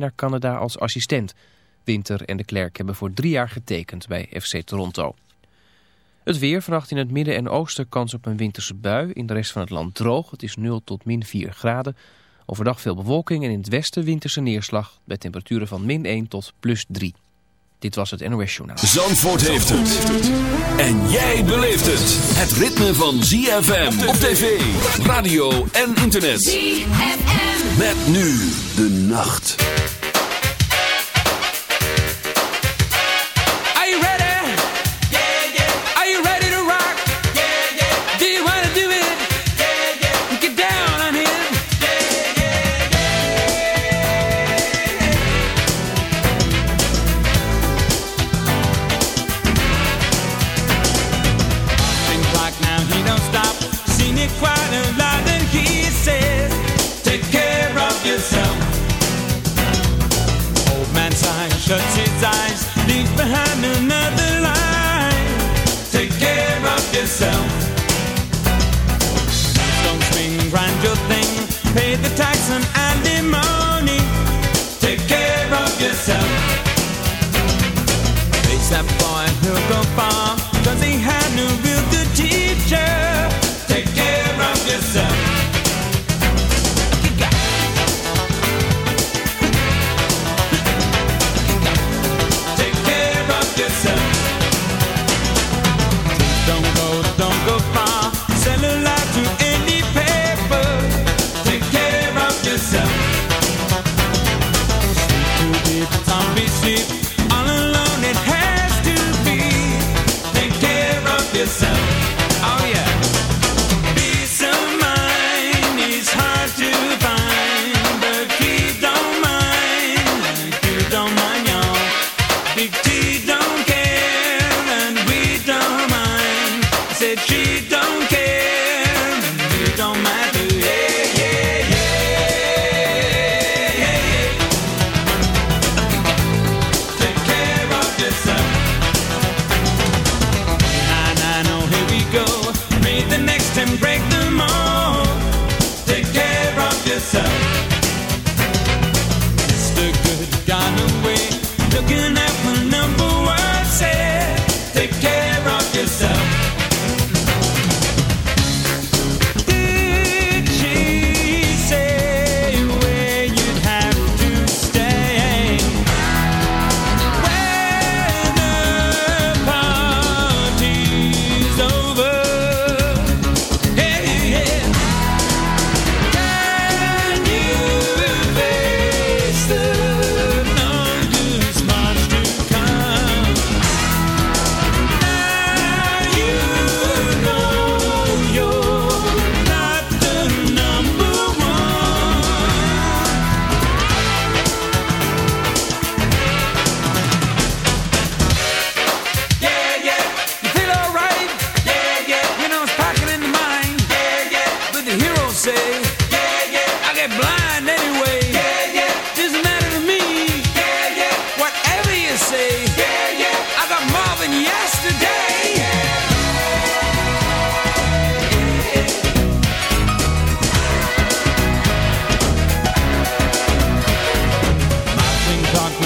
naar Canada als assistent. Winter en de Klerk hebben voor drie jaar getekend bij FC Toronto. Het weer, vannacht in het midden en oosten kans op een winterse bui. In de rest van het land droog, het is 0 tot min 4 graden. Overdag veel bewolking en in het westen winterse neerslag... bij temperaturen van min 1 tot plus 3. Dit was het NOS Journaal. Zandvoort heeft het. En jij beleeft het. Het ritme van ZFM op tv, radio en internet. ZFM. Met nu de nacht. The tax and alimony. Take care of yourself. Face that boy, he'll go far, concrete.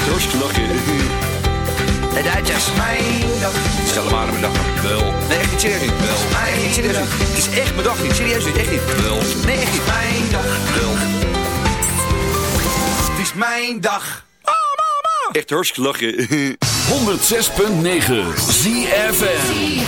Echt hartstikke lachen. De Duitsers. Mijn dag. Stel hem aan mijn dag. Wel. Nee, echt niet serieus niet. Wel. Mijn Niet serieus niet. Het is echt mijn dag niet. Serieus niet. Echt niet. Wel. Nee, echt niet. Mijn dag. Wel. Het is mijn dag. Echt hartstikke lachen. 106.9 ZFM.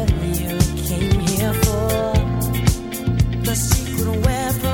what you came here for. The secret weapon.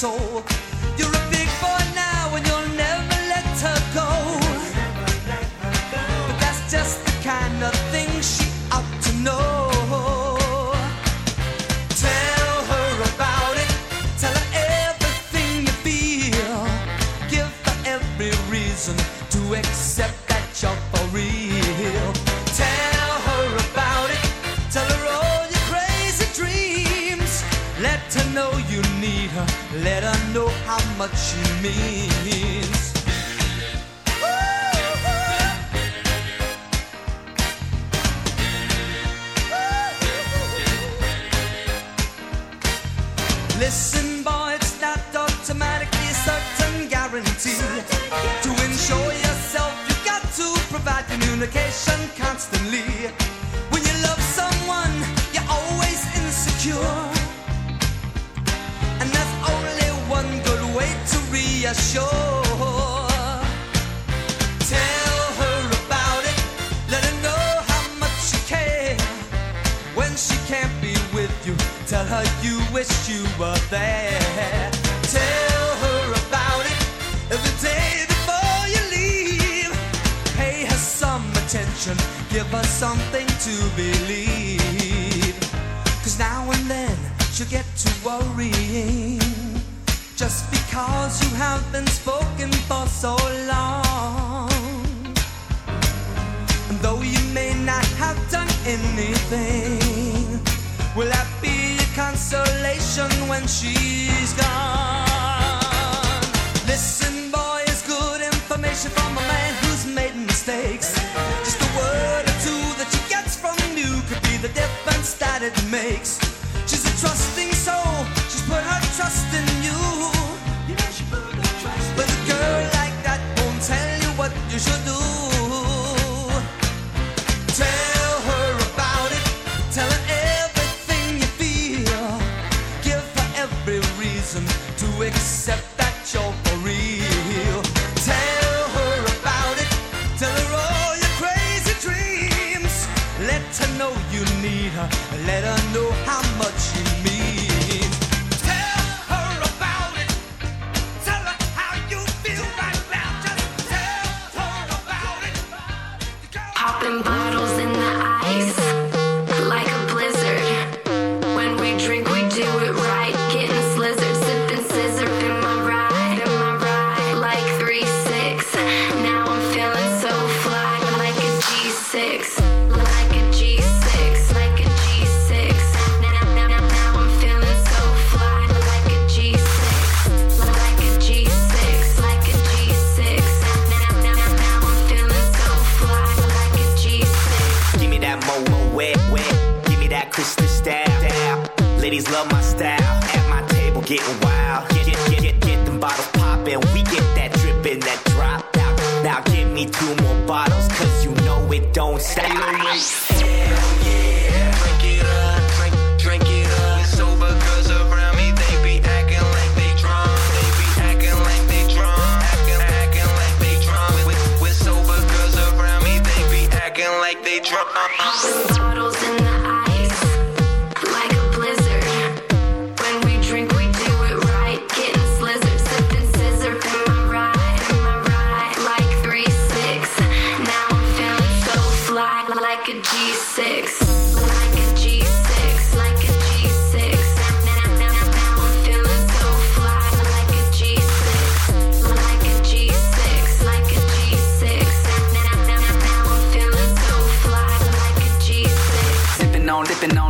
soul. she means. conviction, give us something to believe. Cause now and then she'll get to worrying. Just because you have been spoken for so long. And though you may not have done anything, will that be a consolation when she's gone? the difference that it makes. She's a trust. slish stab. Ladies love my style. At my table getting wild. Get, get, get, get them bottles poppin'. We get that drippin', that drop out. Now give me two more bottles, cause you know it don't stop. Hell yeah. Drink it up, drink, it up. Sober girls around me, they be acting like they drunk. They be acting like they drunk. Acting, acting like they drunk. With, with sober girls around me, they be acting like they drunk. Uh-uh.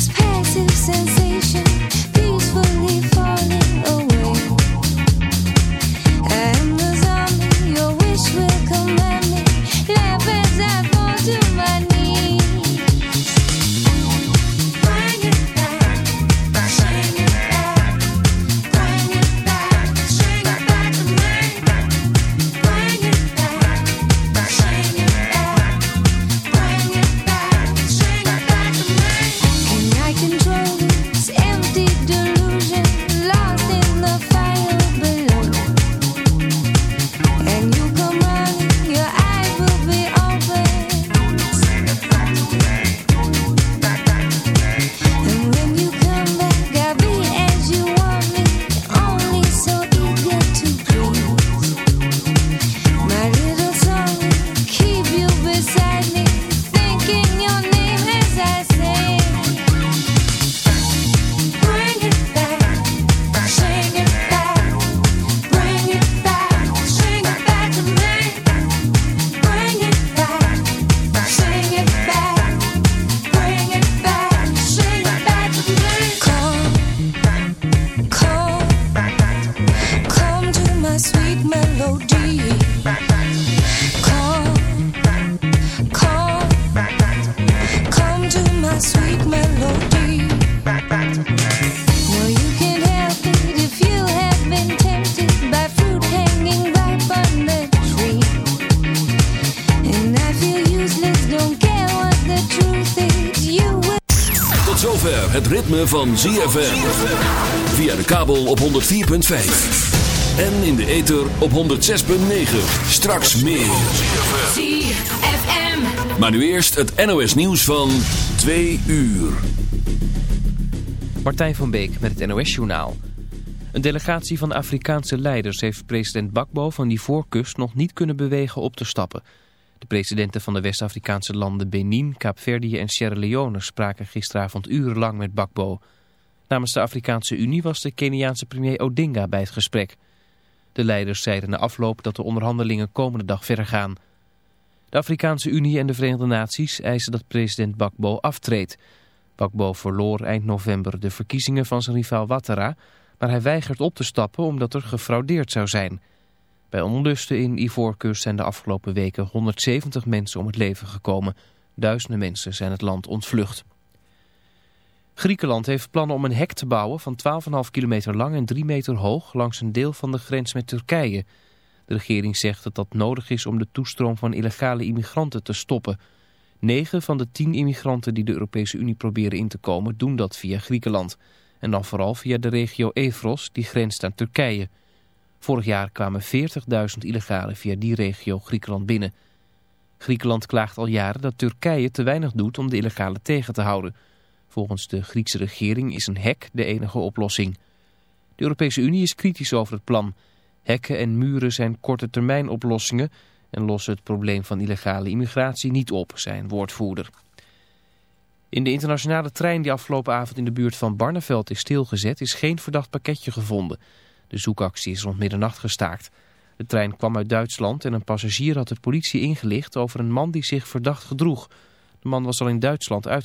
This passive sensation, ether op 106.9. Straks meer. ZFM. Maar nu eerst het NOS nieuws van 2 uur. Martijn van Beek met het NOS-journaal. Een delegatie van Afrikaanse leiders heeft president Bakbo van die voorkust nog niet kunnen bewegen op te stappen. De presidenten van de West-Afrikaanse landen Benin, Kaapverdië en Sierra Leone spraken gisteravond urenlang met Bakbo. Namens de Afrikaanse Unie was de Keniaanse premier Odinga bij het gesprek. De leiders zeiden na afloop dat de onderhandelingen komende dag verder gaan. De Afrikaanse Unie en de Verenigde Naties eisen dat president Bakbo aftreedt. Bakbo verloor eind november de verkiezingen van zijn rivaal Ouattara, maar hij weigert op te stappen omdat er gefraudeerd zou zijn. Bij onlusten in Ivoorkust zijn de afgelopen weken 170 mensen om het leven gekomen. Duizenden mensen zijn het land ontvlucht. Griekenland heeft plannen om een hek te bouwen van 12,5 kilometer lang en 3 meter hoog langs een deel van de grens met Turkije. De regering zegt dat dat nodig is om de toestroom van illegale immigranten te stoppen. 9 van de 10 immigranten die de Europese Unie proberen in te komen doen dat via Griekenland. En dan vooral via de regio Evros die grenst aan Turkije. Vorig jaar kwamen 40.000 illegalen via die regio Griekenland binnen. Griekenland klaagt al jaren dat Turkije te weinig doet om de illegalen tegen te houden. Volgens de Griekse regering is een hek de enige oplossing. De Europese Unie is kritisch over het plan. Hekken en muren zijn korte termijn oplossingen en lossen het probleem van illegale immigratie niet op, zijn woordvoerder. In de internationale trein die afgelopen avond in de buurt van Barneveld is stilgezet is geen verdacht pakketje gevonden. De zoekactie is rond middernacht gestaakt. De trein kwam uit Duitsland en een passagier had de politie ingelicht over een man die zich verdacht gedroeg. De man was al in Duitsland uit.